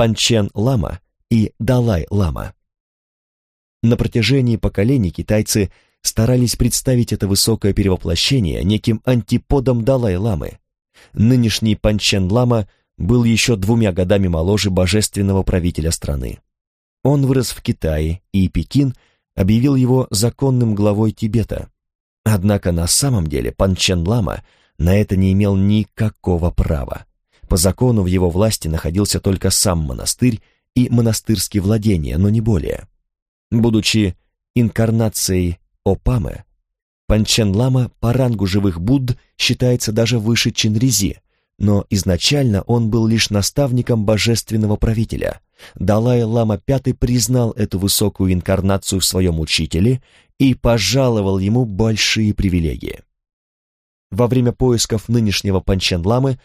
Панчен-лама и Далай-лама. На протяжении поколений китайцы старались представить это высокое перевоплощение неким антиподом Далай-ламы. Нынешний Панчен-лама был еще двумя годами моложе божественного правителя страны. Он вырос в Китае, и Пекин объявил его законным главой Тибета. Однако на самом деле Панчен-лама на это не имел никакого права. По закону в его власти находился только сам монастырь и монастырские владения, но не более. Будучи инкарнацией Опамы, Панчен-лама по рангу живых Будд считается даже выше Чинризи, но изначально он был лишь наставником божественного правителя. Далай-лама V признал эту высокую инкарнацию в своем учителе и пожаловал ему большие привилегии. Во время поисков нынешнего Панчен-ламы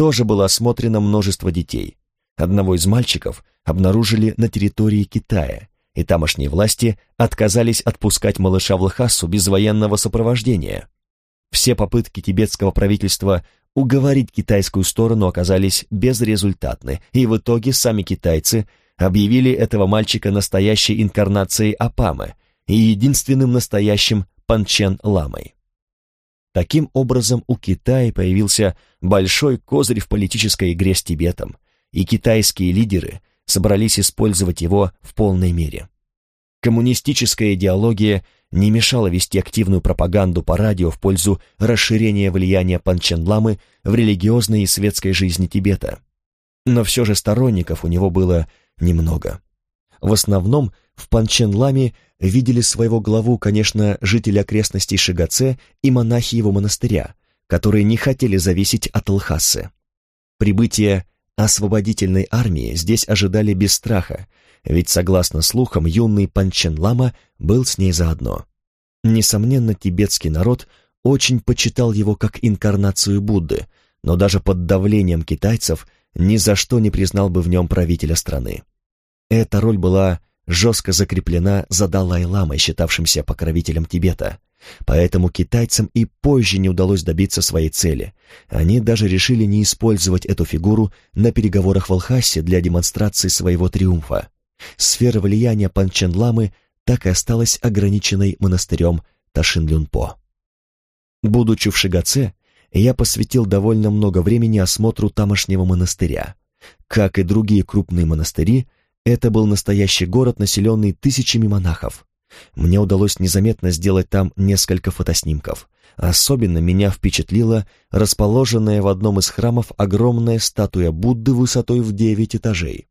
тоже было осмотрено множество детей. Одного из мальчиков обнаружили на территории Китая, и тамошние власти отказались отпускать малыша в Лхасу без военного сопровождения. Все попытки тибетского правительства уговорить китайскую сторону оказались безрезультатны, и в итоге сами китайцы объявили этого мальчика настоящей инкарнацией Апамы и единственным настоящим Панчен-ламой. Таким образом, у Китая появился большой козырь в политической игре с Тибетом, и китайские лидеры собрались использовать его в полной мере. Коммунистическая идеология не мешала вести активную пропаганду по радио в пользу расширения влияния Панченламы в религиозной и светской жизни Тибета. Но все же сторонников у него было немного. В основном в Панченламе видели своего главу, конечно, жители окрестностей Шигаце и монахи его монастыря, которые не хотели зависеть от Лхасы. Прибытие освободительной армии здесь ожидали без страха, ведь, согласно слухам, юный Панченлама был с ней заодно. Несомненно, тибетский народ очень почитал его как инкарнацию Будды, но даже под давлением китайцев ни за что не признал бы в нем правителя страны. Эта роль была жестко закреплена за Далай-ламой, считавшимся покровителем Тибета. Поэтому китайцам и позже не удалось добиться своей цели. Они даже решили не использовать эту фигуру на переговорах в Алхасе для демонстрации своего триумфа. Сфера влияния Панчен-ламы так и осталась ограниченной монастырем Ташин-Люнпо. Будучи в Шигаце, я посвятил довольно много времени осмотру тамошнего монастыря. Как и другие крупные монастыри, это был настоящий город, населенный тысячами монахов. Мне удалось незаметно сделать там несколько фотоснимков. Особенно меня впечатлила расположенная в одном из храмов огромная статуя Будды высотой в девять этажей.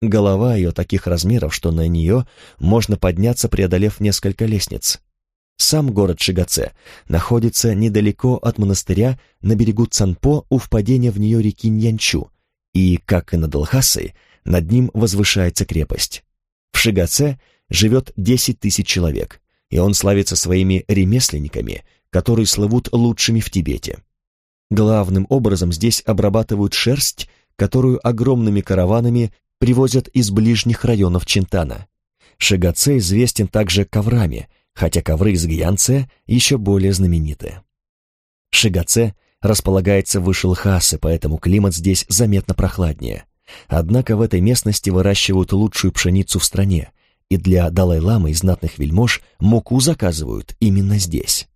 Голова ее таких размеров, что на нее можно подняться, преодолев несколько лестниц. Сам город Шигаце находится недалеко от монастыря на берегу Цанпо у впадения в нее реки Ньянчу, и, как и над Лхасой, над ним возвышается крепость. В Шигаце живет 10 тысяч человек, и он славится своими ремесленниками, которые слывут лучшими в Тибете. Главным образом здесь обрабатывают шерсть, которую огромными караванами привозят из ближних районов Чинтана. Шигаце известен также коврами, хотя ковры из Гьянце еще более знамениты. Шигаце располагается выше Лхасы, поэтому климат здесь заметно прохладнее. Однако в этой местности выращивают лучшую пшеницу в стране, и для Далай-ламы и знатных вельмож муку заказывают именно здесь.